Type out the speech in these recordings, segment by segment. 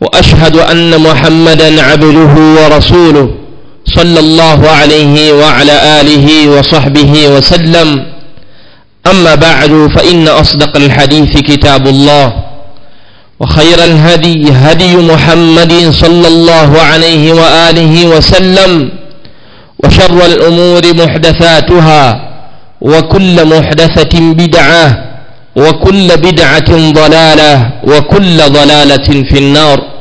وأشهد أن محمدا عبده ورسوله صلى الله عليه وعلى آله وصحبه وسلم. أما بعد فإن أصدق الحديث كتاب الله وخير الهدي هدي محمد صلى الله عليه وآله وسلم وشر الأمور محدثاتها وكل محدثة بدعة وكل بدعة ضلالة وكل ضلالة في النار.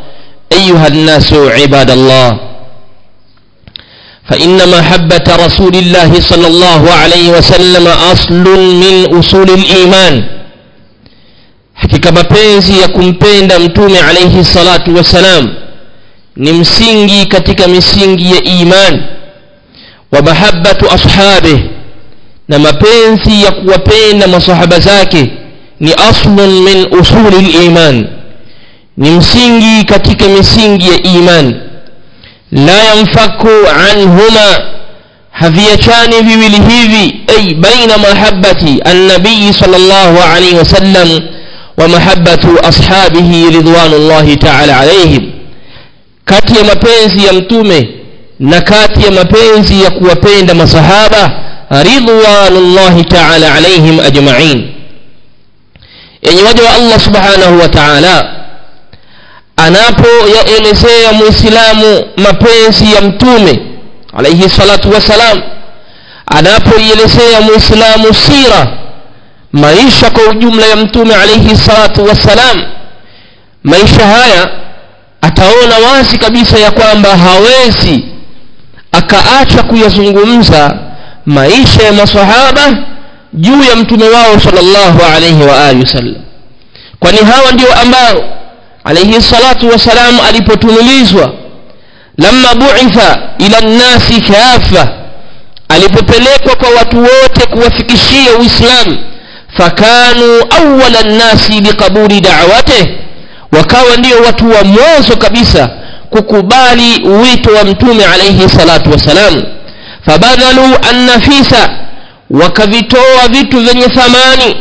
أيها الناس عباد الله فإن محبة رسول الله صلى الله عليه وسلم أصل من أصول الإيمان. حكيك مبينزي يكون بين دمتوم عليه الصلاة والسلام نمسينجي كتك مسينجي إيمان. ومحبة أصحابه نمبينزي يكون بين مصحب زاكي. Ni aslun min usuli liman ni msingi katika misingi ya iman la yanfaku anhuma haviachani viwili hivi ay baina mahabbati annabiyi sallallahu alayhi wasallam wa mahabbatu ashabihi ridwanullahi ta'ala alayhim kati ya mapenzi ya mtume na kati ya mapenzi ya kuwapenda masahaba ridwanullahi ta'ala alayhim ajma'in yenye waja wa Allah subhanahu wa ta'ala. Anapoyaelezea muislamu mapenzi ya mtume alayhi salatu wasalam anapoielezea muislamu sira maisha kwa ujumla ya mtume alayhi salatu wasalam maisha haya ataona wazi kabisa ya kwamba hawezi akaacha kuyazungumza maisha ya masahaba juu ya mtume wao sallallahu alayhi wa alihi wasallam kwani hawa ndio ambao alayhi salatu wasalam alipotumilizwa lamma bu'itha ila nnasi kafa alipopelekwa kwa watu wote kuwafikishia uislamu fakanu awwala nnasi biqabuli da'watih wakawa ndio watu wa mwanzo kabisa kukubali wito wa mtume alayhi salatu wasalam fabadhalu annafisa wakavitoa vitu vyenye thamani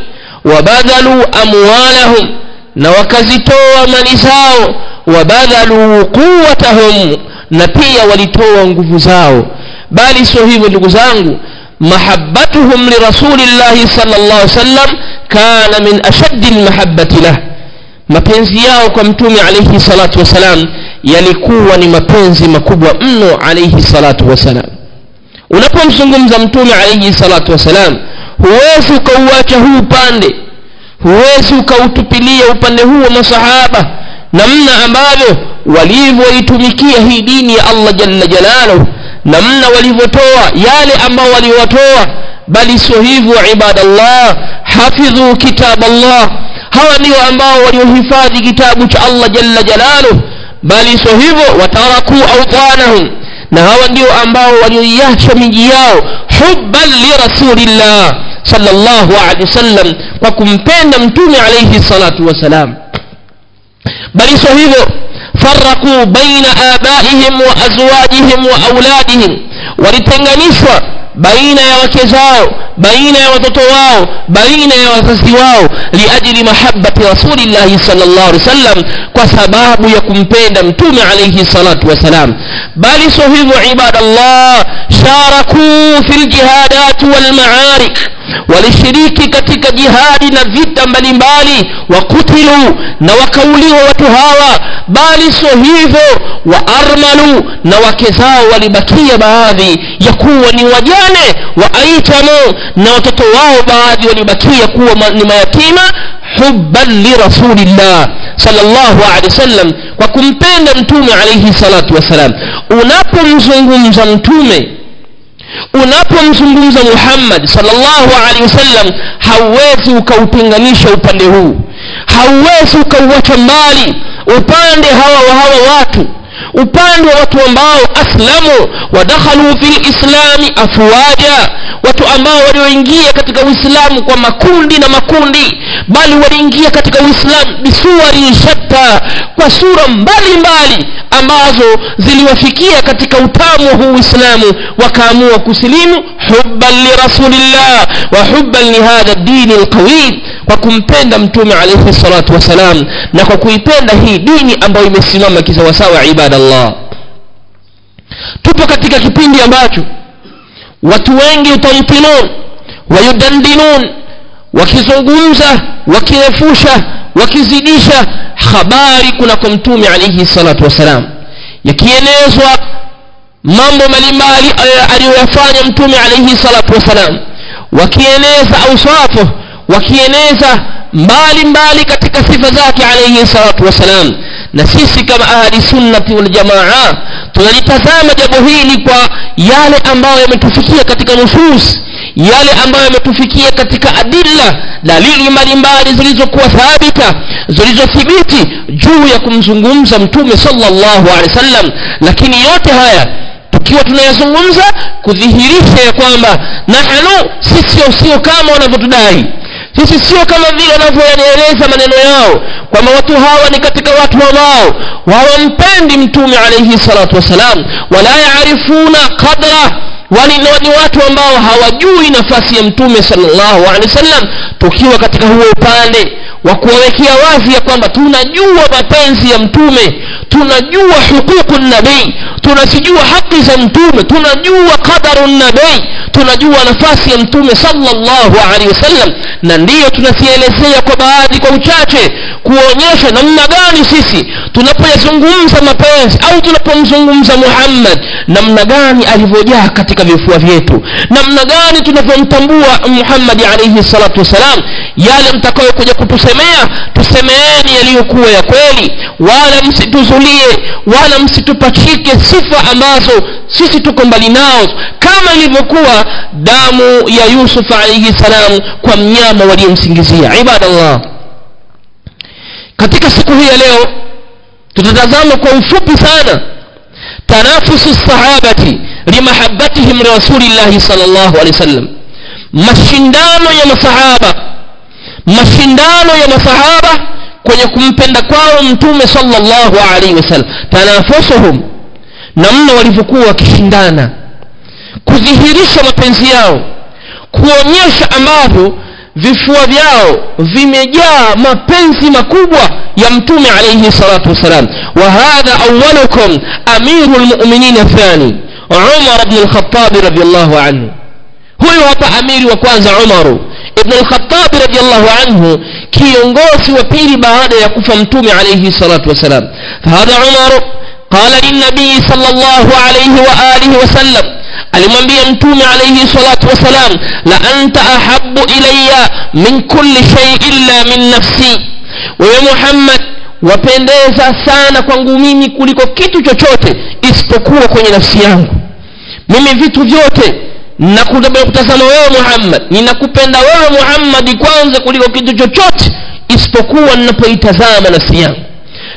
wabadhalu amwalahum na wakazitoa mali zao wabadhalu quwwatahum na pia walitoa nguvu zao. Bali sio hivyo ndugu zangu mahabbatuhum lirasulillahi sallallahu alaihi wasallam kana min ashaddi almahabbati lah. Mapenzi yao kwa mtume alayhi salatu wasalam yalikuwa ni mapenzi makubwa mno alayhi salatu wasalam unapomzungumza mtume alayhi salatu wasalam huwezi ukauacha huu upande. Huwezi ukautupilia upande huu wa masahaba namna ambavyo walivyoitumikia hii dini ya Allah jalla jalaluh namna walivyotoa yale ambao waliwatoa. Bali sio hivyo ibadallah hafidhu kitab Allah hawa ndio ambao waliohifadhi kitabu cha Allah jalla jalaluhu. Bali sio hivyo watarakuu awtanahum na hawa ndio ambao walioiacha miji yao hubban li rasulillah sallallahu alaihi wasallam kwa kumpenda mtume alaihi salatu wasalam bali sio hivyo faraqu baina abaihim wa azwajihim wa auladihim walitenganishwa baina ya wake zao baina ya watoto wao baina ya wazazi wao liajli mahabbati rasulillahi sallallahu alaihi wasallam kwa sababu ya kumpenda mtume alayhi salatu wasalam bali sio hivyo ibadallah sharaku fil jihadat wal maarik walishiriki katika jihadi na vita mbalimbali wakutilu na wakauliwa watu hawa. Bali sio hivyo wa armalu na wake zao walibakia baadhi ya kuwa ni wajane wa aitamu na watoto wao baadhi walibakia kuwa ni mayatima hubban li rasulillah sallallahu alaihi wasallam kwa kumpenda mtume alaihi salatu wasalam unapomzungumza mtume unapomzungumza Muhammad sallallahu alaihi wasallam hauwezi ukautenganisha upande huu. Hauwezi ukauacha mbali upande hawa wa hawa watu. Upande wa watu ambao aslamu wadakhalu fi lislami afwaja watu ambao walioingia katika uislamu kwa makundi na makundi bali waliingia katika uislamu bisuwari shatta kwa sura mbalimbali mbali, ambazo ziliwafikia katika utamu huu uislamu wakaamua kusilimu hubban lirasulillah wa hubban lihadha dini lqawim kwa kumpenda mtume alaihi salatu wassalam na kwa kuipenda hii dini ambayo imesimama kisawasawa ibadallah. Tupo katika kipindi ambacho watu wengi utamtilun wayudandinun wakizungumza wakirefusha wakizidisha habari kunako mtume alaihi salatu wassalam. Yakienezwa mambo mbalimbali aliyoyafanya mtume alaihi salatu wassalam. Wakieneza auswafu wakieneza mbali mbali katika sifa zake alayhi salatu wassalam. Na sisi kama ahli sunnati waljamaa tunalitazama jambo hili kwa yale ambayo yametufikia katika nusus yale ambayo yametufikia katika adilla dalili mbalimbali zilizokuwa thabita zilizothibiti juu ya kumzungumza mtume sallallahu alaihi wasallam. Lakini yote haya tukiwa tunayazungumza kudhihirisha ya kwamba nahnu sisi sio kama wanavyotudai sisi sio kama vile wanavyoeleza maneno yao. Kwamba watu hawa ni katika watu ambao hawampendi mtume alaihi salatu wassalam. Wala yaarifuna qadra wali ni watu ambao hawajui nafasi ya mtume sallallahu alaihi wasallam tukiwa katika huo upande wa kuwawekea wazi ya kwamba tunajua mapenzi ya mtume tunajua huququ nabii tunazijua haki za mtume tunajua qadaru nabii tunajua nafasi ya mtume sallallahu alaihi wasallam. Na ndiyo tunazielezea kwa baadhi kwa uchache kuonyesha namna gani sisi tunapoyazungumza mapenzi au tunapomzungumza muhammad namna gani alivyojaa katika vifua vyetu. Namna gani tunavyomtambua muhammadi alaihi salatu wassalam? Yale mtakayokuja kutusemea tusemeeni yaliyokuwa ya kweli. Wala msituzulie wala msitupachike sifa ambazo sisi tuko mbali nao. Kama ilivyokuwa damu ya yusuf alaihi salam kwa mnyama waliyemsingizia. Ibadallah. Katika siku hii ya leo tutatazama kwa ufupi sana tanafusu sahabati limahabatihim rasulillahi sallallahu alaihi wasallam. Mashindano ya masahaba mashindano ya masahaba kwenye kumpenda kwao mtume sallallahu alaihi wasallam. Tanafusuhum namna walivyokuwa wakishindana kudhihirisha mapenzi yao kuonyesha ambavyo vifua vyao vimejaa mapenzi makubwa ya mtume alaihi salatu wassalam wa hadha awalukum amiru lmuminina thani umar bnu lkhatabi radiallahu anhu huyu hapa amiri wa kwanza umaru ibnu lkhatabi radiallahu anhu kiongozi wa pili baada ya kufa mtume alaihi salatu wassalam fahadha umaru qala linabii sal llahu alaihi waalihi wasallam alimwambia mtume alaihi salatu wassalam la anta ahabu ilaya min kulli shei illa min nafsi wewe muhammad wapendeza sana kwangu mimi kuliko kitu chochote isipokuwa kwenye nafsi yangu. Mimi vitu vyote nakutazama wewe muhammad. Ninakupenda wewe muhammadi kwanza kuliko kitu chochote isipokuwa ninapoitazama nafsi yangu.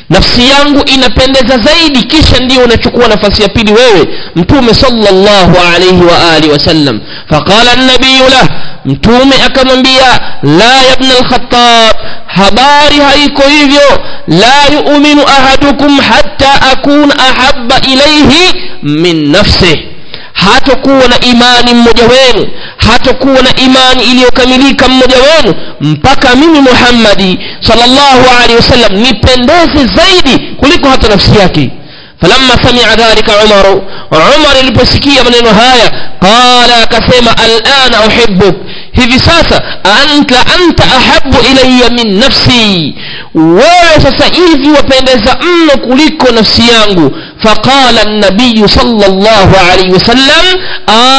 Nafsi yangu inapendeza zaidi kisha ndio unachukua nafasi ya pili wewe mtume sallallahu alayhi wa alihi wasallam faqala an-nabiy lah mtume akamwambia la ya ibn al-khattab habari haiko hivyo. La yu'minu ahadukum hatta akuna ahabba ilayhi min nafsihi hatokuwa na imani mmoja wenu hatokuwa na imani iliyokamilika mmoja wenu mpaka mimi muhammadi sallallahu alaihi wasallam nipendeze zaidi kuliko hata nafsi yake. Falamma samia dhalika umaru umar iliposikia maneno haya qala akasema alana uhibbuk hivi sasa anta anta ahabu ilaya min nafsi. Wewe sasa hivi wapendeza mno kuliko nafsi yangu فقال النبي صلى الله عليه وسلم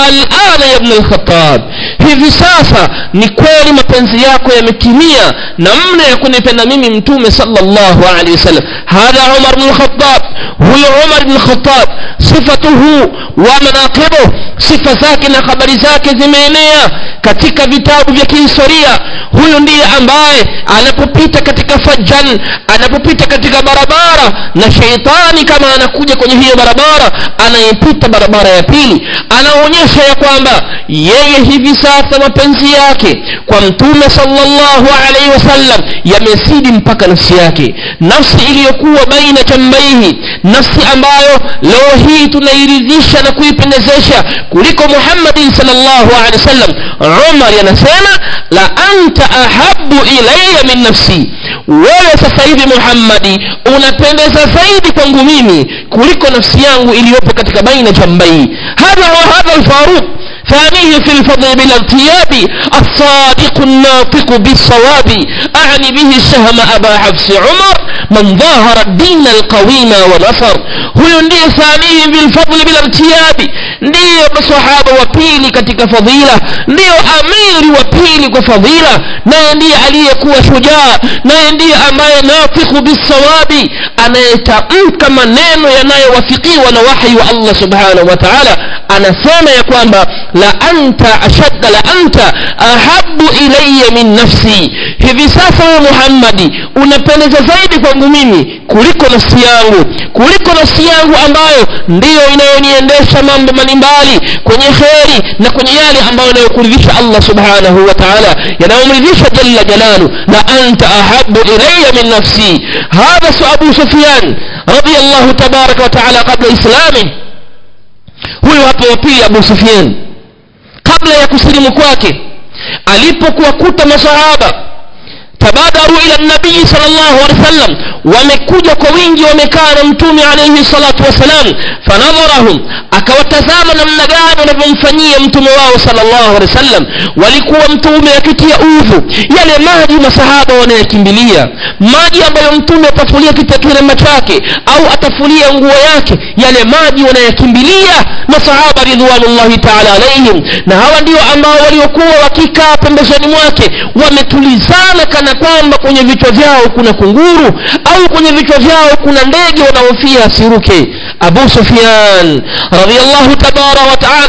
الآن يا ابن الخطاب hivi sasa ni kweli mapenzi yako yametimia namna ya kunipenda mimi mtume sallallahu alaihi wasallam hadha umar bn lkhatab huyo umar bn lkhatab sifatuhu wa manaqibuh sifa zake na habari zake zimeenea katika vitabu vya kihistoria huyu ndiye ambaye anapopita katika fajan anapopita katika barabara na sheitani kama anakuja kwenye hiyo barabara anayepita barabara ya pili anaonyesha ya kwamba yeye hivi sasa mapenzi yake kwa mtume sallallahu alaihi wasallam yamezidi mpaka nafsi yake. Nafsi iliyokuwa baina tambaihi nafsi ambayo leo hii tunairidhisha na kuipendezesha kuliko muhammadin sallallahu alaihi wasallam. Umar anasema la anta ahabu ilaya min nafsi. Wewe sasa hivi muhammadi unapendeza zaidi kwangu mimi kuliko nafsi yangu iliyopo katika baina jambai hadha wa hadha alfaruq ثانية في الفضل بلا ارتياب الصادق الناطق بالصواب. أعني به الشهم أبا حفص عمر من ظاهر الدين القويم ونصر ndiye thanihi bilfadli bila irtiyabi ndiyo masahaba wa pili katika fadhila ndiyo amiri wa pili kwa fadhila naye ndiye aliyekuwa shujaa naye ndiye ambaye nafiku bisawabi anayetamka maneno yanayowafikiwa na wahi wa allah subhanahu wa taala anasema ya kwamba la anta ashadda la anta ahabu ilaya min nafsi. Hivi sasa we muhammadi unapendeza zaidi kwangu mimi kuliko nafsi yangu kuliko nafsi yangu ambayo ndiyo inayoniendesha mambo mbalimbali kwenye kheri na kwenye yale ambayo yanayokuridhisha allah subhanahu wa taala yanayomridhisha jalla jalalu la anta ahabu ilaya min nafsi. Hadha abu sufyan radiallahu tabaraka wa taala qabla islami. Huyu hapa wa abu sufyan. Kabla ya kusilimu kwake alipokuwakuta masahaba tabadaru ila nabii sallallahu alaihi wasallam. Wamekuja kwa wingi wamekaa na mtume alaihi salatu wasalam fanadharahum akawatazama namna gani wanavyomfanyia mtume wao sallallahu alaihi wasallam. Walikuwa mtume akitia udhu yale maji masahaba wanayakimbilia. Maji ambayo mtume atafulia kirema chake au atafulia nguo yake yale maji wanayakimbilia masahaba ridwanullahi taala alaihim. Na hawa ndio ambao waliokuwa wakikaa pembezoni mwake wametulizana kana kwamba kwenye vichwa vyao kuna kunguru au kwenye vichwa vyao kuna ndege wanaofia asiruke abu sufyan radiallahu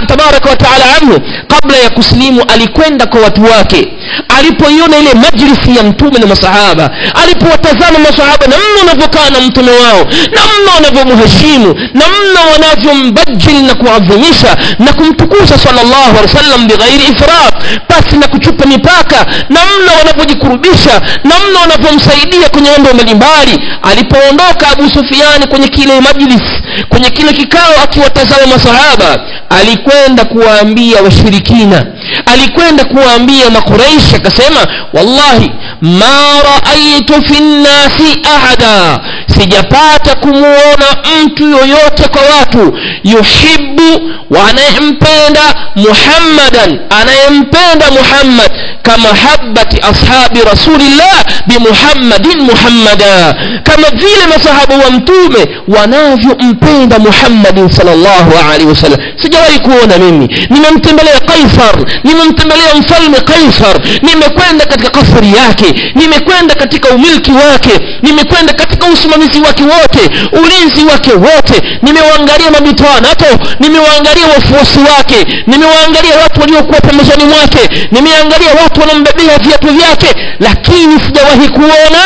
tabaraka wa taala anhu kabla ya kuslimu alikwenda kwa watu wake alipoiona ile majlisi ya mtume na masahaba alipowatazama masahaba namna wanavyokaa na mtume wao namna wanavyomheshimu namna wanavyombajili na kuadhimisha na kumtukuza salllahu alehi wasallam bighairi ifrat basi na kuchupa mipaka namna wanavyojikurubisha namna wanavyomsaidia kwenye mambo mbalimbali alipoondoka abu sufiani kwenye kile majlisi kwenye kile kikao akiwatazama masahaba alikwenda kuwaambia washirikina alikwenda kuwaambia makuraishi akasema wallahi ma raaitu fi nnasi ahada. Sijapata kumuona mtu yoyote kwa watu. Yuhibu anayempenda muhammadan. Anayempenda muhammad kamahabati ashabi rasulillah bimuhammadin muhammada. Kama vile masahaba wa mtume wanavyompenda muhammadin salllahu alaihi wasallam. Sijawahi kuona mimi. Nimemtembelea kaisar nimemtembelea mfalme kaisar. Nimekwenda katika kasri yake nimekwenda katika umilki wake nimekwenda katika usimamizi wake wote ulinzi wake wote. Nimewaangalia mabitanato nimewaangalia wafuasi wake nimewaangalia watu waliokuwa pembezoni mwake nimeangalia watu wanaombebea viatu vyake lakini sijawahi kuona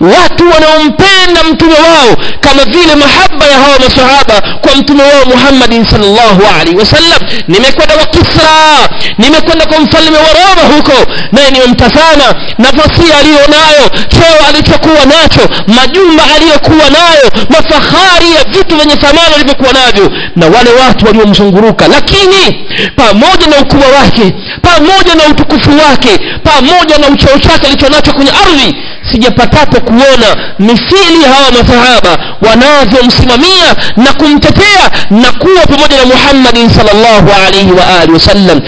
watu wanaompenda mtume wao kama vile mahaba ya hawa masahaba kwa mtume wao muhammadin salllahu alaihi wasallam. Nimekwenda kwa kisra nimekwenda kwa mfalme wa roma huko naye nimemtazama nafasi aliyonayo cheo alichokuwa nacho majumba aliyokuwa nayo mafahari ya vitu vyenye thamani alivyokuwa navyo na wale watu waliomzunguruka. Lakini pamoja na ukubwa wake pamoja na utukufu wake pamoja na ucheo chake alichonacho kwenye ardhi sijapatapo kuona mithili hawa masahaba wanavyomsimamia na kumtetea na kuwa pamoja na muhammadin salllahu alaihi wa alihi wasallam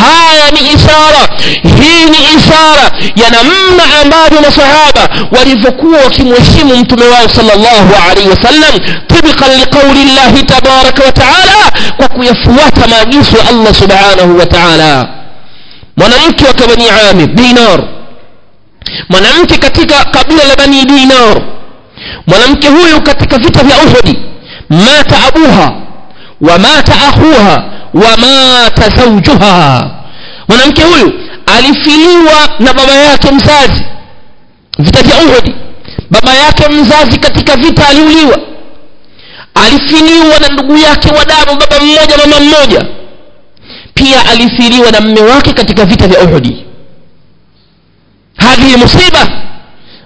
haya ni ishara hii ni ishara ya namna ambavyo masahaba walivyokuwa wakimheshimu mtume wao salllahu alaihi wasallam tibqan liqauli llahi tabaraka wa taala kwa kuyafuata maagizo ya allah subhanahu wa taala mwanamke wa bani amir dinar. Mwanamke katika kabila la bani dinar. Mwanamke huyu katika vita vya uhudi mata abuha wa mata akhuha wa mata zaujuha mwanamke huyu alifiliwa na baba yake mzazi. Vita vya uhudi baba yake mzazi katika vita aliuliwa. Alifiliwa na ndugu yake wa damu baba mmoja mama mmoja pia alisiriwa na mme wake katika vita vya uhudi hadhihi musiba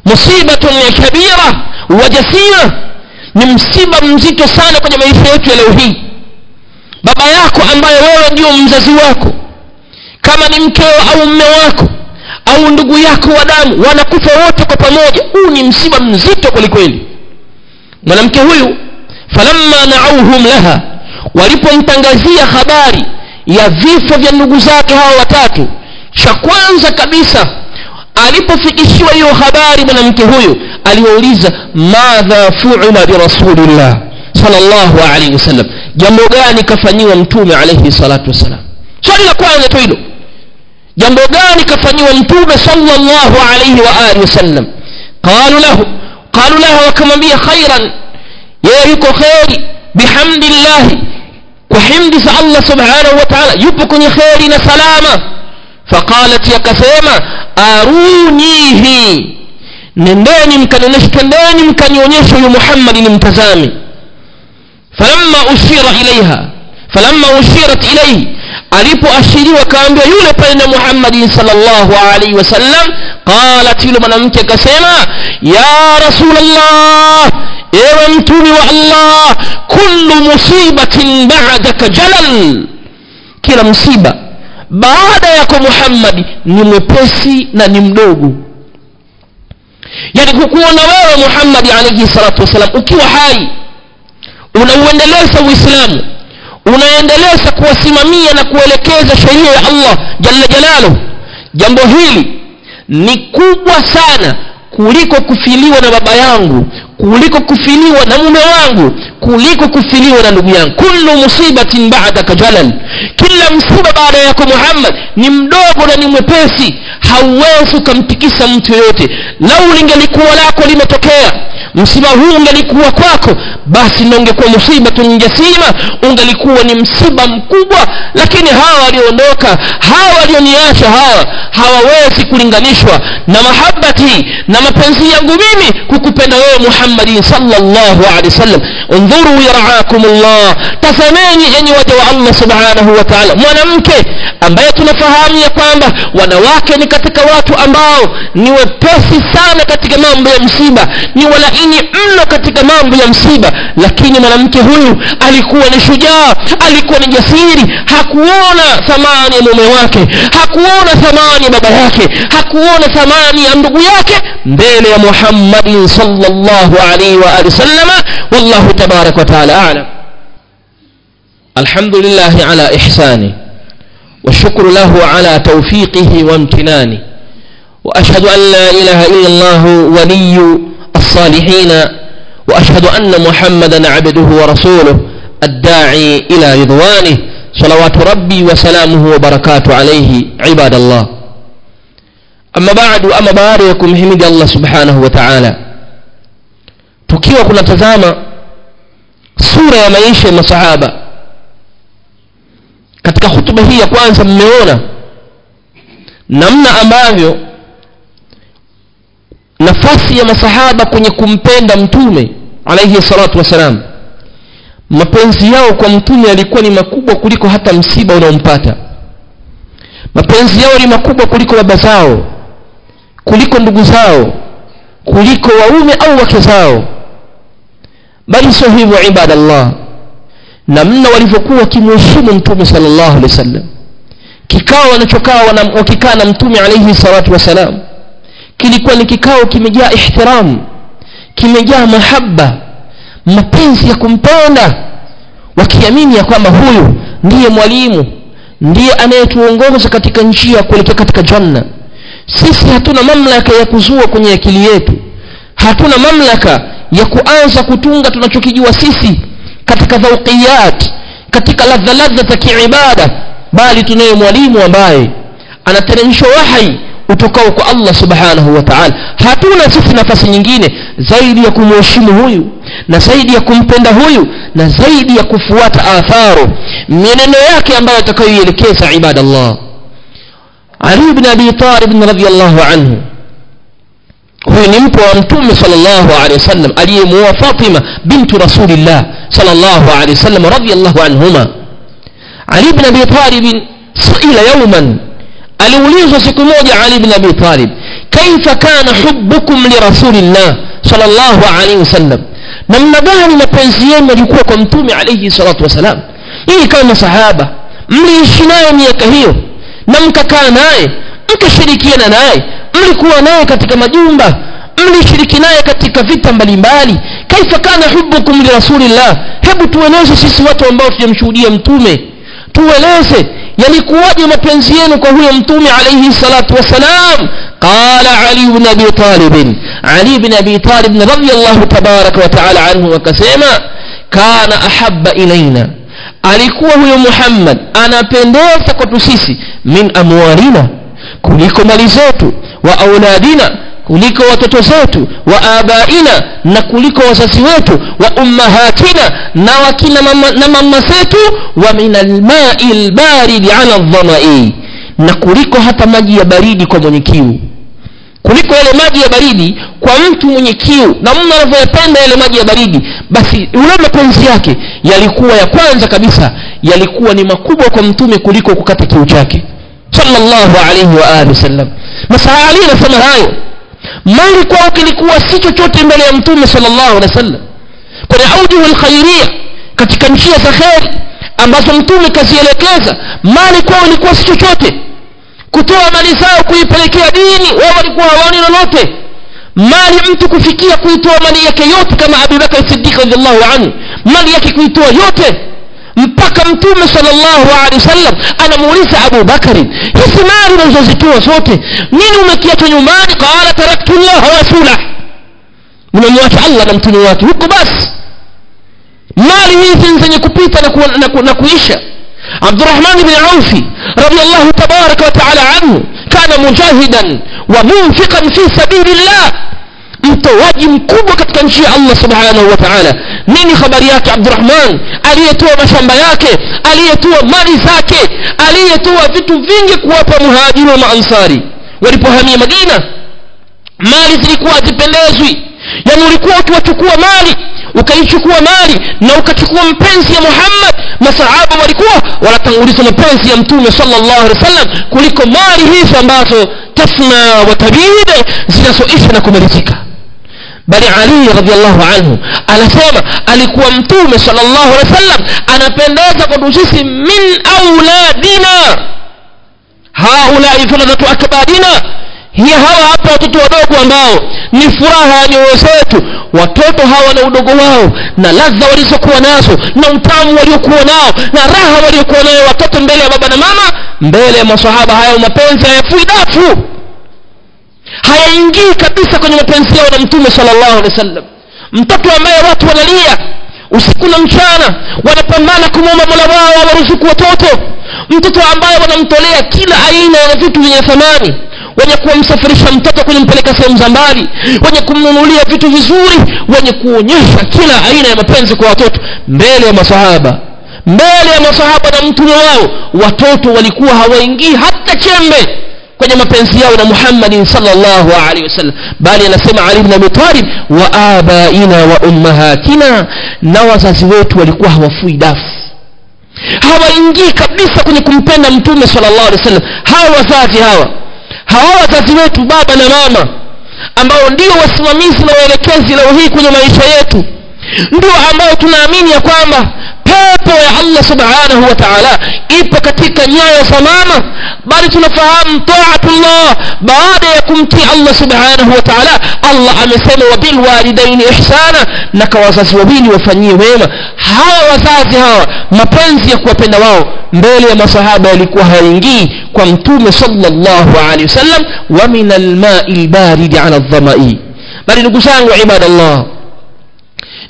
musibatun kabira wa jasira ni msiba mzito sana kwenye maisha yetu ya leo hii. Baba yako ambaye wewe ndio mzazi wako kama ni mkeo au mme wako au ndugu yako wa damu wanakufa wote kwa pamoja. Huu ni msiba mzito kwelikweli mwanamke huyu falamma naauhum laha walipomtangazia habari ya vifo vya ndugu zake hawa watatu. Cha kwanza kabisa alipofikishiwa hiyo habari mwanamke huyu aliwauliza madha fuila birasulillah sallallahu alaihi wasallam. Jambo gani kafanyiwa mtume alaihi salatu wassalam? Swali la kwanza tu hilo. Jambo gani kafanyiwa mtume sallallahu alaihi wa alihi wasallam? Qalu lahu qalu lahu wakamwambia khairan yeye yuko kheri bihamdillahi وحمد الله سبحانه وتعالى. يبكن خيرنا سلامة فقالت يا كسيمة أرونيه. نندني مكان نشكندني مكان يونيش محمد نمتزامي فلما أشير إليها فلما أشيرت إليه أريب أشيري وكان يولي بين محمد صلى الله عليه وسلم. قالت لمن أنت كسيما يا رسول الله ewe mtumi wa allah kullu musibatin badaka jalal. Kila msiba baada yako muhammadi ni mwepesi na ni mdogo. Yani kukuona wewe muhammadi alayhi salatu wassalam ukiwa hai unauendeleza uislamu unaendeleza kuwasimamia na kuelekeza sheria ya allah jalla jalaluhu. Jambo hili ni kubwa sana kuliko kufiliwa na baba yangu kuliko kufiliwa na mume wangu kuliko kufiliwa na ndugu yangu. Kullu musibatin ba'daka jalal. Kila msiba baada yako muhammad ni mdogo na ni mwepesi. Hauwezi ukamtikisa mtu yoyote. Lau lingelikuwa lako limetokea msiba huu ungelikuwa kwako basi na ungekuwa musibatun jasima ungelikuwa ni msiba mkubwa. Lakini hawa walioondoka hawa walioniacha hawa hawawezi kulinganishwa na mahabbati na mapenzi yangu mimi kukupenda wewe muhammadin sallallahu alaihi wasallam undhuru yaraakumullah. Tazameni enyi waja wa allah subhanahu wa taala. Mwanamke ambaye tunafahamu ya kwamba wanawake ni katika watu ambao ni wepesi sana katika mambo ya msiba ni walaini mno katika mambo ya msiba. Lakini mwanamke huyu alikuwa ni shujaa alikuwa ni jasiri hakuona thamani ya mume wake hakuona thamani ya baba yake hakuona thamani ya ndugu yake mbele ya muhammadin sallallahu alaihi wa alihi wasallama wallahu wa taala alam الحمد لله على إحسانه والشكر له على توفيقه وامتنانه وأشهد أن لا إله إلا الله ولي الصالحين وأشهد أن محمدا عبده ورسوله الداعي إلى رضوانه صلوات ربي وسلامه وبركاته عليه عباد الله. أما بعد أما باركم حمد الله سبحانه وتعالى. tukiwa kunatazama sura ya maisha ya masahaba. Katika hutuba hii ya kwanza mmeona namna ambavyo nafasi ya masahaba kwenye kumpenda mtume alaihi salatu wassalam. Mapenzi yao kwa mtume yalikuwa ni makubwa kuliko hata msiba unaompata. Mapenzi yao ni makubwa kuliko baba zao kuliko ndugu zao kuliko waume au wake zao bali sio hivyo ibadallah. Namna walivyokuwa wakimheshimu mtume sallallahu alaihi wasallam. Kikao wanachokaa wakikaa na mtume alaihi salatu wasalam. Kilikuwa ni kikao kimejaa ihtiram kimejaa mahaba mapenzi ya kumpenda wakiamini ya kwamba huyu ndiye mwalimu ndiye anayetuongoza katika njia kuelekea katika janna. Sisi hatuna mamlaka ya kuzua kwenye akili yetu hatuna mamlaka ya kuanza kutunga tunachokijua sisi katika dhauqiyat katika ladha ladha za kiibada bali tunaye mwalimu ambaye anateremshwa wahi utokao kwa Allah subhanahu wa ta'ala. Hatuna sisi nafasi nyingine zaidi ya kumheshimu huyu na zaidi ya kumpenda huyu na zaidi ya kufuata atharu mienendo yake ambayo atakayoielekeza ibadallah. Ali ibn abi talib radhiyallahu anhu huyu ni mpo wa mtume sallallahu alaihi wasallam aliyemuoa fatima bintu rasulillah sallallahu alaihi wasallam radhiyallahu anhuma ali ibn abi talib suila yawman aliulizwa siku moja ali ibn abi talib kaifa kana hubbukum li rasulillah sallallahu alaihi wasallam namna gani mapenzi yenu yalikuwa kwa mtume alaihi salatu wasalam hii kama sahaba mliishi naye miaka hiyo na mkakaa naye mkashirikiana naye mlikuwa naye katika majumba mlishiriki naye katika vita mbalimbali. Kaifa kana hubukum lirasulillah hebu tueleze sisi watu ambao tujamshuhudia mtume. Tueleze yalikuwaje mapenzi yenu kwa huyo mtume alayhi salatu wasalam qala ali ibn abi talib. Ali ibn abi talib radiyallahu tabaraka wa taala anhu akasema kana ahabba ilaina alikuwa huyo muhammad anapendeza kwetu sisi min amwalina kuliko mali zetu wa auladina kuliko watoto zetu wa abaina na kuliko wazazi wetu wa ummahatina na wakina mama, na mama zetu wa min almai lbaridi ala dhamai na kuliko hata maji ya baridi kwa mwenye kiu. Kuliko yale maji ya baridi kwa mtu mwenye kiu na mtu anavyoyapenda yale maji ya baridi basi ule mapenzi yake yalikuwa ya kwanza kabisa yalikuwa ni makubwa kwa mtume kuliko kukata kiu chake sallallahu alayhi wa alihi wasallam. Masaa anasema hayo. Mali kwao kilikuwa si chochote mbele ya mtume sallallahu alaihi wasallam. Kwenye aujuhu lkhairia katika njia za kheri ambazo mtume kazielekeza mali kwao ilikuwa si chochote. Kutoa mali zao kuipelekea dini wao walikuwa hawaoni lolote. Mali mtu kufikia kuitoa mali yake yote kama abubakar siddiq radhiallahu anhu mali yake kuitoa yote mpaka mtume sallallahu alaihi wasallam anamuuliza Abu Bakari hizi mali unazozitoa zote nini umekiacha nyumbani qala taraktu Allah wa rasulah nimemwacha Allah na mtume wake huko basi mali hizi zenye kupita na, ku, na, ku, na kuisha Abdurrahman ibn Auf radiyallahu tabaraka wa taala anhu kana mujahidan wa munfiqan fi sabilillah mtoaji mkubwa katika nchi ya Allah subhanahu wa ta'ala. Nini habari yake Abdurrahman? Aliyetoa mashamba yake aliyetoa mali zake aliyetoa vitu vingi kuwapa muhajiri wa maansari. Walipohamia Madina mali zilikuwa hazipendezwi yani ulikuwa ukiwachukua mali ukaichukua mali na ukachukua mpenzi ya Muhammad masahaba walikuwa wanatanguliza mapenzi ya mtume sallallahu alaihi wasallam kuliko mali hizo ambazo tasma wa tabide zinazoisha na kumalizika bali ali radiallahu anhu anasema alikuwa mtume salllahu alehi wa sallam anapendeza kwa sisi min auladina. Haulai thalathatu akbadina. Hiya hawa hapa watoto wadogo ambao ni furaha ya nyoyo zetu. Watoto hawa na udogo wao na ladha walizokuwa nazo na utamu waliokuwa nao na raha waliokuwa nayo watoto mbele ya baba na mama mbele ya masahaba haya mapenzi hayafui dafu hayaingii kabisa kwenye mapenzi yao na mtume sallallahu alaihi wasallam. Mtoto ambaye watu wanalia usiku na mchana wanapambana kumwomba mola wao waruzuku watoto. Mtoto ambaye wanamtolea kila aina ya vitu vyenye thamani wenye kumsafirisha mtoto kumpeleka sehemu za mbali wenye kumnunulia vitu vizuri wenye kuonyesha kila aina ya mapenzi kwa watoto. Mbele ya masahaba mbele ya masahaba na mtume wao watoto walikuwa hawaingii hata chembe kwenye mapenzi yao na Muhammad sallallahu alaihi wasallam. Bali anasema Ali ibn Abi Talib wa abaina wa ummahatina na wazazi wetu walikuwa hawafui dafu. Hawaingii kabisa kwenye kumpenda mtume sallallahu alaihi wasallam. Hawa wazazi hawa hawa wazazi wetu baba na mama ambao ndio wasimamizi na waelekezi leo hii kwenye maisha yetu ndio ambao tunaamini ya kwamba pepo ya Allah subhanahu wa ta'ala ipo katika nyayo za mama. Bali tunafahamu taatullah baada ya kumtii Allah subhanahu wa ta'ala Allah amesema wabil walidaini ihsana na kwa wazazi wawili wafanyie wema. Hawa wazazi hawa mapenzi ya kuwapenda wao mbele ya masahaba yalikuwa hayaingii kwa mtume sallallahu alaihi wasallam wa min alma'i albarid ala dhamai bali ndugu zangu ibadallah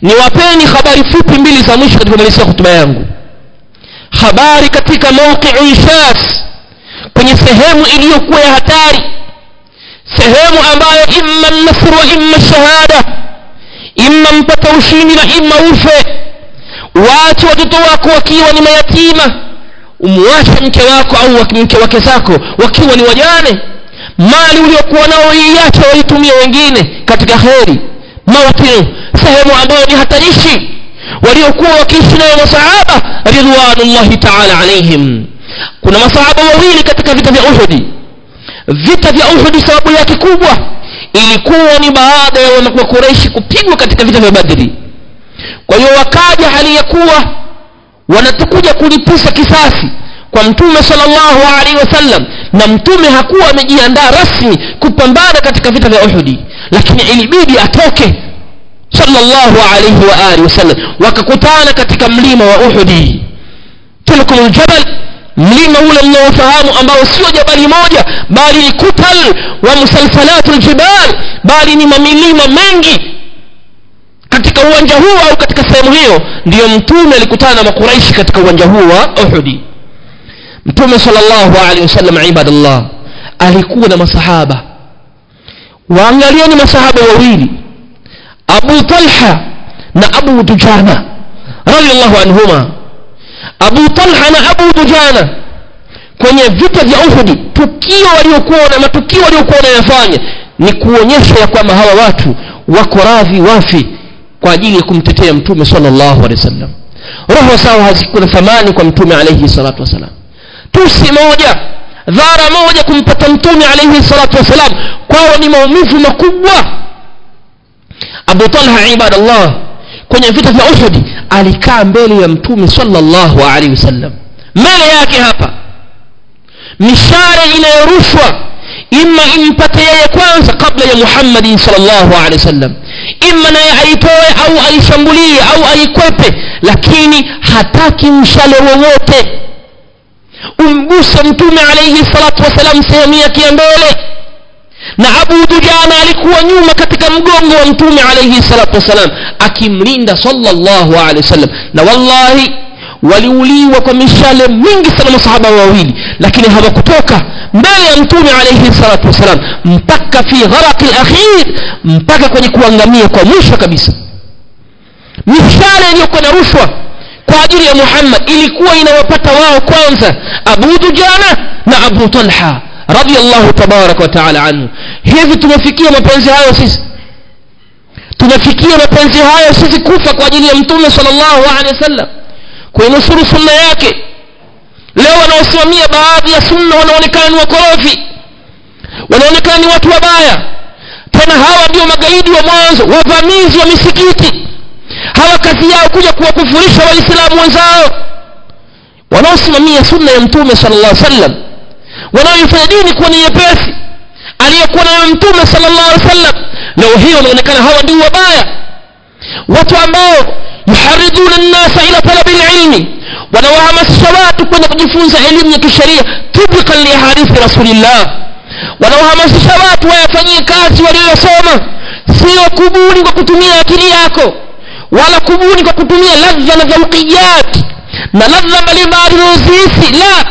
niwapeni habari fupi mbili za mwisho katika kumalizia hotuba yangu. Habari katika mawqi'u ishas kwenye sehemu iliyokuwa ya hatari sehemu ambayo imma nasr wa imma shahada imma mpata ushindi na imma ufe. Watu watoto wako wakiwa ni mayatima. Umwache mke wako au mke wake zako wakiwa ni wajane. Mali uliokuwa nao iache waitumie wengine katika kheri. Mawatinu sehemu ambayo ni hatarishi waliokuwa wakiishi nayo masahaba ridwanullahi taala alaihim kuna masahaba wawili katika vita vya uhudi vita vya uhudi sababu yake kubwa ilikuwa ni baada ya wanakureishi kupigwa katika vita vya badri kwa hiyo wakaja hali ya kuwa wanatukuja kulipisha kisasi kwa mtume sallallahu alaihi wasallam na mtume hakuwa amejiandaa rasmi kupambana katika vita vya uhudi lakini ilibidi atoke sallallahu alayhi wa alihi wasallam wakakutana katika mlima wa uhudi tilkum ljabal mlima ule mnaofahamu ambao sio jabali moja bali ni kutal wa musalsalatu ljibal bali ni mamilima mengi. Katika uwanja huo au katika sehemu hiyo ndiyo mtume alikutana na makuraishi katika uwanja huo wa uhudi mtume sallallahu alehi wasallam ibadallah alikuwa na masahaba. Waangalieni masahaba wawili abu talha na abu dujana radiyallahu anhuma. Abu talha na abu dujana kwenye vita vya uhudi tukio waliokuwa na matukio waliokuwa wanayafanya ni kuonyesha ya kwamba hawa watu wako radhi wafi kwa ajili ya kumtetea mtume sallallahu alaihi wasallam. Roho sawa hazikuna thamani kwa mtume alaihi salatu wasallam tusi moja dhara moja kumpata mtume alaihi salatu wasalam kwao ni maumivu makubwa abu talha ibadallah kwenye vita vya uhud alikaa mbele ya mtume sallallahu alaihi wasallam. Mbele yake hapa mishare inayorushwa ima impate yeye kwanza kabla ya muhammadin salllahu alehi wasallam. Ima naye aitoe au aishambulie au aikwepe lakini hataki mshale wowote. Umguse mtume alaihi salatu wassalam sehemu yake ya mbele na abu dujana alikuwa nyuma katika mgongo wa mtume alaihi salatu wassalam akimlinda salllahu alehi wasallam. Na wallahi waliuliwa kwa mishale mingi sana masahaba wawili lakini hawakutoka mbele ya mtume alaihi salatu wassalam mpaka fi gharaqi lakhir mpaka kwenye kuangamia kwa mwisho kabisa. Mishale iliyokuwa na rushwa kwa ajili ya muhammad ilikuwa inawapata wao kwanza abu dujana na abu talha radiallahu tabaraka wataala anhu. Hivi tumefikia mapenzi hayo sisi? Tumefikia mapenzi hayo sisi kufa kwa ajili ya mtume sallallahu alaihi wasallam? Kuinusuru sunna yake? Leo wanaosimamia baadhi ya sunna wanaonekana ni wakorofi. Wanaonekana ni watu wabaya. Tena hawa ndio magaidi wa mwanzo wavamizi wa misikiti. Hawa kazi yao kuja kuwakufurisha waislamu wenzao. Wanaosimamia sunna ya mtume sallallahu alaihi sallam wanaoifanya dini kuwa ni nyepesi aliyekuwa nayo mtume sala llah alih leo hii wanaonekana hawa ndio wabaya. Watu ambao yuhariduna nnasa ila talabi lilmi wanawahamasisha watu kwenda kujifunza elimu ya kisheria tibikan lihadithi rasulillah. Wanawahamasisha watu wayafanyie kazi walioyosoma sio kubuni kwa kutumia akili yako wala kubuni kwa kutumia ladha na dhaukiyat na ladha mbalimbali zinazohisi la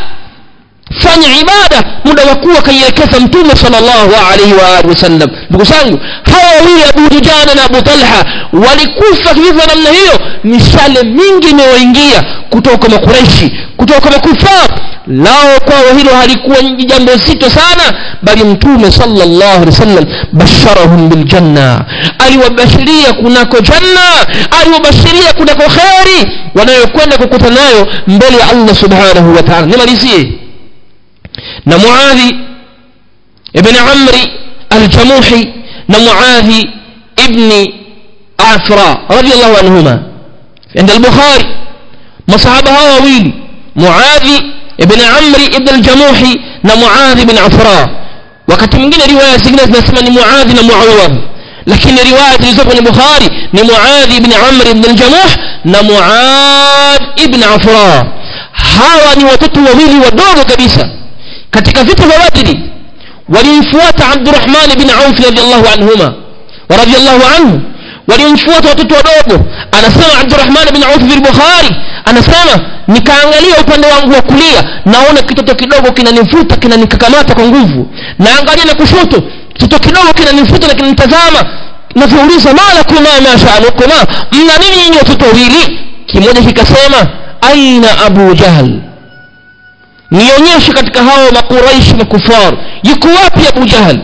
fanya ibada muda wa kuwa kaielekeza mtume salllahu alaihi waalihi wasallam. Ndugu zangu hawa wawili abu dujana na abu talha walikufa hivyo namna hiyo. Mishale mingi imewaingia kutoka makureishi kutoka makufar lao kwao hilo halikuwa jambo zito sana bali mtume salllahu alehi wasallam basharahum biljanna aliwabashiria kunako janna aliwabashiria kunako kheri wanayokwenda kukuta nayo mbele ya allah subhanahu wa taala. Nimalizie نمعاذي ابن عمري الجموحي نمعاذي ابن عفراء رضي الله عنهما. عند البخاري مصعبها وويلي معاذ ابن عمري ابن الجموحي نمعاذي بن عفراء. وقت من جنة رواية سيقناس نسمى نمعاذي نمعوض لكن رواية لزبن البخاري نمعاذي ابن عمري ابن الجموح نمعاذ ابن عفراء. هاواني وتتو وويلي ودوغو كبيسة katika vita vya badri walimfuata abdurahman bin auf radiallahu anhuma radiallahu anhu walimfuata watoto wadogo. Anasema abdurahman bin auf fi bukhari anasema nikaangalia upande wangu wa kulia naona kitoto kidogo kinanivuta kinanikakamata kwa nguvu. Naangalia na kushoto kitoto kidogo kinanivuta na kinanitazama. Navyouliza malakuma mashanukuma mna nini nyinyi watoto wawili? Kimoja kikasema aina abu jahl nionyeshe katika hao makuraishi makufar yuko wapi abu jahal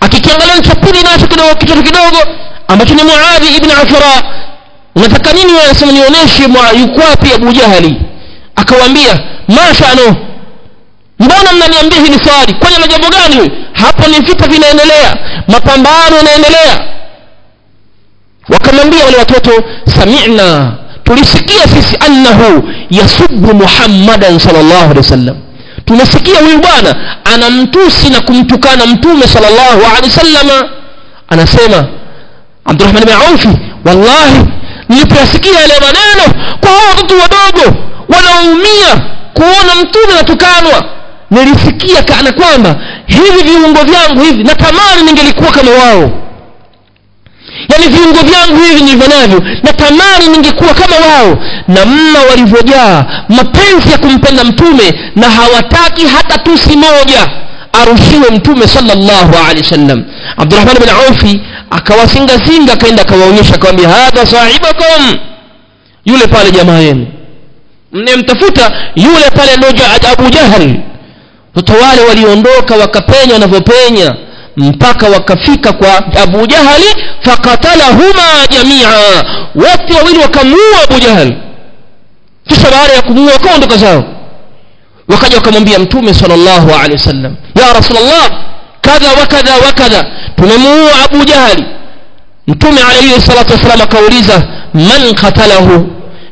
akikiangalia cha pili nacho kidogo kitoto kidogo ambacho ni muadhi ibn afra. Unataka nini wewe? Sema nionyeshe yuko wapi abu jahali akawaambia mashano mbona mnaniambia hili swali kwani na jambo gani hapo ni vita vinaendelea mapambano yanaendelea. Wakamwambia wale watoto sami'na tulisikia sisi annahu yasubbu muhammadan sallallahu alaihi wasallam. Tunasikia huyu bwana anamtusi na kumtukana mtume sallallahu alaihi wasallam. Anasema Abdurrahman bin aufi wallahi nilipoyasikia yale maneno kwa hao watoto wadogo wanaumia kuona mtume anatukanwa nilisikia kana kwamba hivi viungo vyangu hivi natamani ningelikuwa kama wao yaani viungo vyangu hivi nilivyo navyo natamani ningekuwa kama wao. Namna walivyojaa mapenzi ya kumpenda mtume na hawataki hata tusi moja arushiwe mtume sallallahu alaihi wasallam. Abdurahman bin aufi akawasingasinga akaenda akawaonyesha akawambia hadha sahibakum yule pale jamaa yenu. Mnemtafuta yule pale ndio abu jahal watu wale waliondoka wakapenya wanavyopenya mpaka wakafika kwa abu jahali fakatalahuma jamia. Wote wawili wakamuua abu Jahali kisha baada ya kumuua wakaondoka zao. Wakaja wakamwambia mtume sallallahu alaihi wasallam ya rasulullah kadha wa kadha tumemuua abu jahali mtume alaihi salatu wasallam akauliza man qatalahu?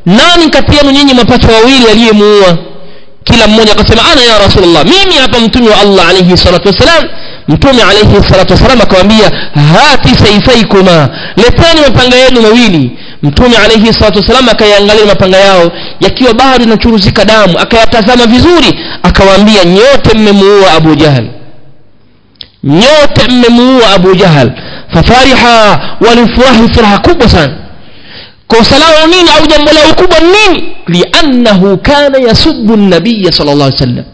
Nani kati yenu nyinyi mapacha wawili aliyemuua? Kila mmoja akasema ana ya rasulullah mimi hapa mtume wa allah alaihi salatu wassalam mtume alayhi salatu wasallam akamwambia hati saifaikuma leteni mapanga yenu mawili. Mtume alayhi salatu wasallam akayaangalia mapanga yao yakiwa bado yanachuruzika damu akayatazama vizuri akawaambia nyote mmemuua abu jahal nyote mmemuua abu jahal fafariha walifurahi furaha kubwa sana. Kosa lao nini au jambo lao kubwa nini? Liannahu kana yasubu nabiya sal llah alih wasallam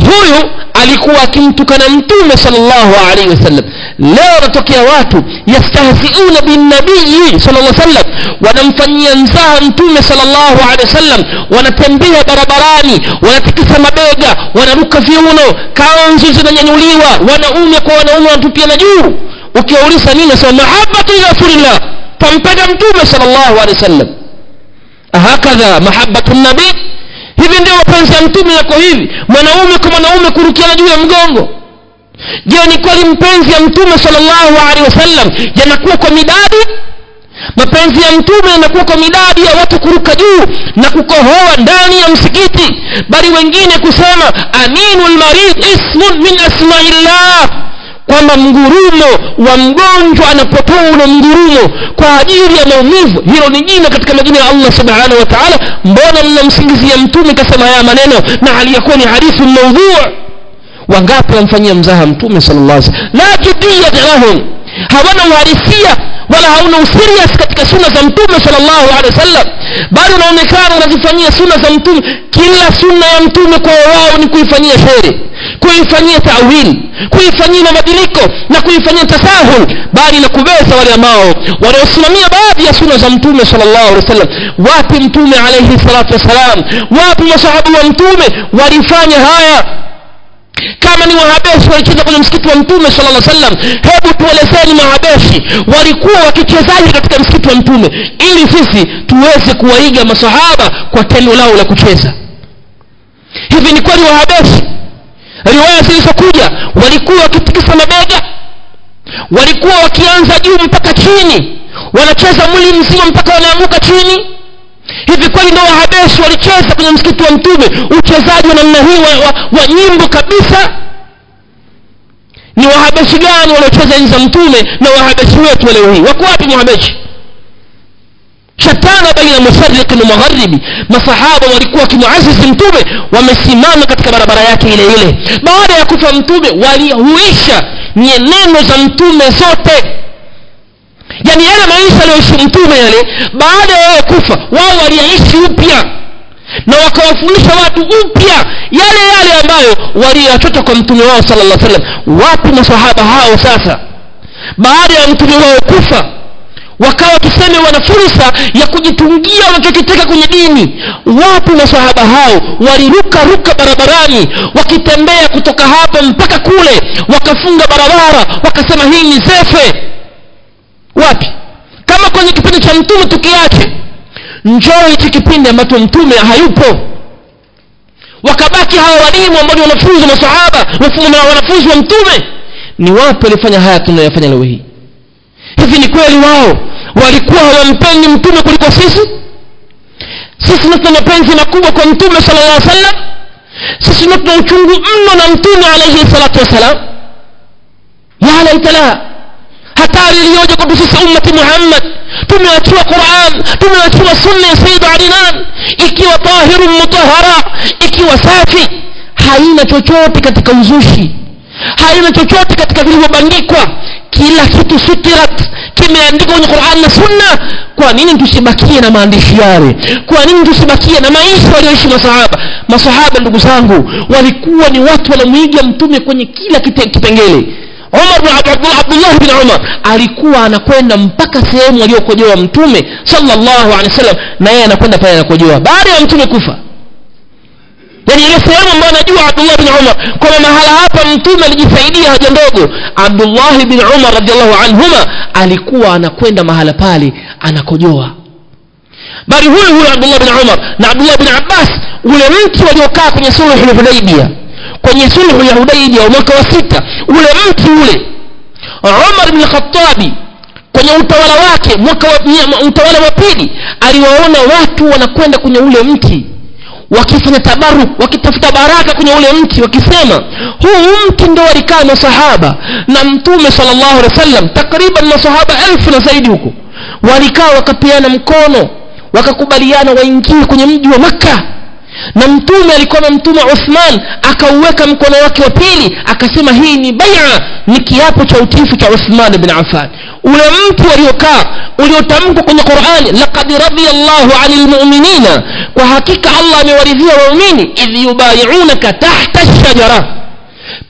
huyu alikuwa akimtukana mtume sallallahu alaihi wasallam. Leo wanatokea watu yastahziuna binnabii sallallahu alaihi wasallam. Wanamfanyia mzaha mtume sallallahu alaihi wasallam. Wanatembea barabarani wanatikisa mabega wanaruka viuno kanzu zinanyanyuliwa. Wanaume kwa wanaume wanatupia na juu. Ukiwauliza nini nasema mahabatu rasulillah. Tampenda mtume sallallahu alaihi wasallam. Hakadha mahabatu nabii hivi ndio mapenzi ya mtume yako hivi mwanaume kwa mwanaume kurukiana juu ya mgongo. Je ni kweli mpenzi ya mtume sallallahu alaihi wasallam yanakuwa kwa midadi? Mapenzi ya mtume yanakuwa kwa midadi ya watu kuruka juu na kukohoa ndani ya msikiti. Bali wengine kusema aminu lmarid ismun min asmaillah kwamba mgurumo wa mgonjwa anapotoa ule mgurumo kwa ajili ya maumivu hilo ni jina katika majina ya allah subhanahu wa taala. Mbona mnamsingizia mtume kasema haya maneno na hali yakuwa ni hadithi maudhuu wangapi wamfanyia mzaha mtume sala llah wasallam la lahum hawana uhalisia wala hauna userious katika suna za mtume salllahu alehi wasallam. Bado unaonekana unazifanyia suna za mtume. Kila suna ya mtume kwa wao ni kuifanyia shere kuifanyia tawili kuifanyia mabadiliko na kuifanyia tasahul bali na kubeza wale ambao wanaosimamia baadhi ya suna za mtume salllahu alehi wasallam. Wapi mtume alaihi salatu wassalam? Wapi masahabu wa mtume walifanya haya kama ni wahabeshi walicheza kwenye msikiti wa mtume sala lla sallam hebu tuelezeni mahabeshi walikuwa wakichezaji katika msikiti wa mtume ili sisi tuweze kuwaiga masahaba kwa tendo lao la kucheza. Hivi ni kweli wahabeshi riwaya zilizokuja walikuwa wakitikisa mabega walikuwa wakianza juu mpaka chini wanacheza mwili mzima mpaka wanaanguka chini hivi kweli ndo wahabeshi walicheza kwenye msikiti wa mtume? Uchezaji wa namna hii wa, wa, wa nyimbo kabisa? Ni wahabeshi gani waliocheza nji za mtume na wahabeshi wetu leo hii? Wako wapi wahabeshi? Shatana baina mashariki na magharibi masahaba walikuwa wakimuazizi mtume wamesimama katika barabara yake ile ile. Baada ya kufa mtume walihuisha nyenendo za mtume zote yaani yale maisha aliyoishi mtume yale baada ya kufa wao waliyaishi upya. Na wakawafundisha watu upya yale yale ambayo waliyachota kwa mtume wao sala llah salam wapi masahaba hao sasa? Baada ya mtume wao kufa wakawa tuseme wana fursa ya kujitungia wanachokitaka kwenye dini. Wapi masahaba hao? Waliruka ruka barabarani wakitembea kutoka hapa mpaka kule wakafunga barabara wakasema hii ni zefe wapi? Kama kwenye kipindi cha mtume tukiache njoo hichi kipindi ambacho mtume hayupo. Wakabaki hawa walimu ambao ni wanafunzi wa masahaba wanafunzi wa mtume. Ni wapi walifanya haya tunayofanya leo hii? Hivi ni kweli wao walikuwa hawampendi mtume kuliko sisi? Sisi ndio tuna mapenzi makubwa kwa mtume sallallahu alaihi wasallam. Sisi ndio tuna uchungu mno na mtume alaihi salatu wassalam. Ya laitala hatari iliyoje kwetu sisi ummati muhammad? Tumeachiwa quran tumeachiwa sunna ya Sayyid Ali nan ikiwa tahirun mutahara ikiwa safi haina chochote katika uzushi. Haina chochote katika vilivyobandikwa kila kitu sutirat kimeandikwa kwenye quran na sunna. Kwa nini tusibakie na maandishi yale? Kwa nini tusibakie na maisha walioishi masahaba? Masahaba ndugu zangu walikuwa ni watu walomwiga mtume kwenye kila kipengele umar abdullah bin umar alikuwa anakwenda mpaka sehemu aliyokojoa mtume sallallahu alaihi wasallam na yeye anakwenda pale anakojoa. Baada ya mtume kufa yani ile sehemu ambayo anajua abdullah bin umar kwamba mahala hapa mtume alijisaidia haja ndogo abdullah bin umar radhiallahu anhuma alikuwa anakwenda mahala pale anakojoa. Bali huyu huyo abdullah bin umar na abdullah bin abbas ule mtu waliokaa kwenye sulhu lhudaibia kwenye sulhu ya hudaibia wa mwaka wa sita ule mtu ule umar bin khatabi kwenye utawala wake mwaka wa, utawala wa pili aliwaona watu wanakwenda kwenye ule mti wakifanya tabaru wakitafuta baraka kwenye ule mti wakisema huu mti ndo walikaa masahaba na mtume salllahu alehi wasallam takriban masahaba elfu na zaidi huko walikaa wakapeana mkono wakakubaliana waingie kwenye mji wa makka na mtume alikuwa amemtuma uthman akauweka mkono wake wa pili akasema hii ni baia ni kiapo cha utifu cha uthman bin affan. Ule mtu waliokaa uliotamkwa kwenye qurani laqad radia llahu ani kwa hakika allah amewaridhia waumini idh yubaiunaka tahta shajara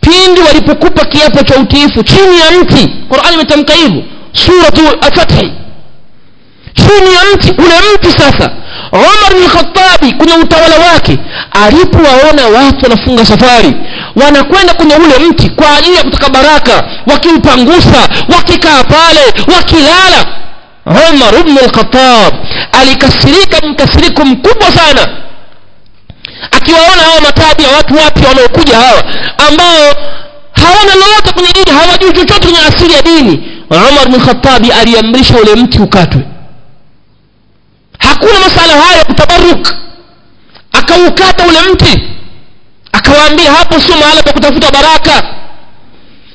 pindi walipokupa kiapo cha utiifu chini ya mti qurani imetamka hivyo suratu alfathi chini ya mti ule mti sasa umar bin Khattab kwenye utawala wake. Alipowaona watu wanafunga safari wanakwenda kwenye ule mti kwa ajili ya kutaka baraka wakiupangusa wakikaa pale wakilala. Umar al-Khattab alikasirika mkasiriko mkubwa sana. Akiwaona hawa matabi ya watu wapya wanaokuja hawa ambao hawana lolote kwenye dini hawajui chochote kwenye asili ya dini umar bin Khattab aliamrisha ule mti ukatwe hakuna masala hayo ya kutabaruk. Akaukata ule mti akawaambia hapo sio mahala pa kutafuta baraka.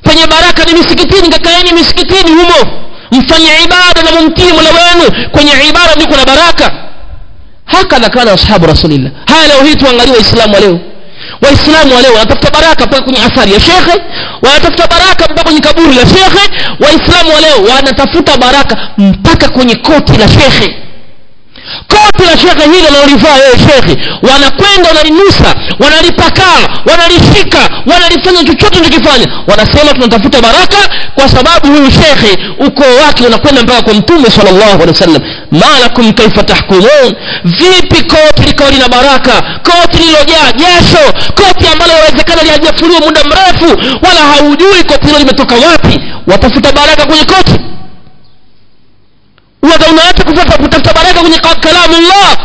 Penye baraka ni misikitini kakaeni misikitini humo. Mfanye ibada na mumtii mola wenu. Kwenye ibada ndiko na baraka. Hakadha kana ashabu rasulillah. Haya leo hii tuangalie waislamu wa leo. Waislamu wa leo wanatafuta baraka mpaka kwenye athari ya shekhe wanatafuta baraka mpaka kwenye kaburi la shekhe. Waislamu wa leo wanatafuta baraka mpaka kwenye koti la shekhe koti la shekhe hili wanaolivaa yeye shekhe wanakwenda wanalinusa wanalipakaa wanalishika wanalifanya chochote nachokifanya wanasema tunatafuta baraka kwa sababu huyu shekhe ukoo wake unakwenda mpaka kwa mtume salllahu alehi wasallam. Malakum kaifa tahkumun? Vipi koti likawa lina baraka? Koti lililojaa jesho koti ambalo yawezekana lihajafuliwa muda mrefu wala haujui koti hilo limetoka wapi? Watafuta baraka kwenye koti unaacha kutafuta baraka kwenye kalamu llah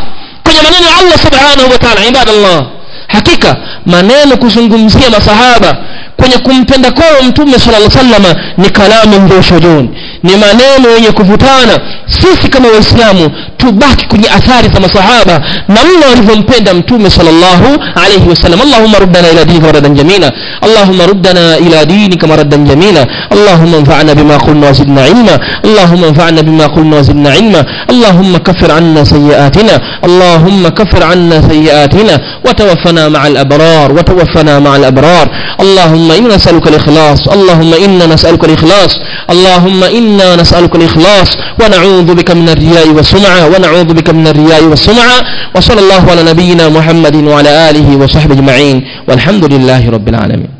kwenye maneno ya allah subhanahu wa taala ibadallah hakika maneno kuzungumzia masahaba kwenye kumpenda kwao mtume sala lla salama ni kalamu ndoshojoni ni maneno yenye kuvutana sisi kama waislamu tubaki kwenye athari za masahaba namna walivyompenda mtume salllahu alaihi wasallam allahuma ruddana ila dinika maradan jamila allahuma ruddana ila dinika maradan jamila allahuma anfana bima qulna wazidna ilma allahuma anfana bima qulna wazidna ilma allahuma kafir anna sayiatina allahuma kafir anna sayiatina وتوفنا مع الأبرار وتوفنا مع الأبرار اللهم إنا نسألك الإخلاص اللهم إنا نسألك الإخلاص اللهم إنا نسألك الإخلاص ونعوذ بك من الرياء والسمعة ونعوذ بك من الرياء والسمعة. وصلى الله على نبينا محمد وعلى آله وصحبه أجمعين والحمد لله رب العالمين.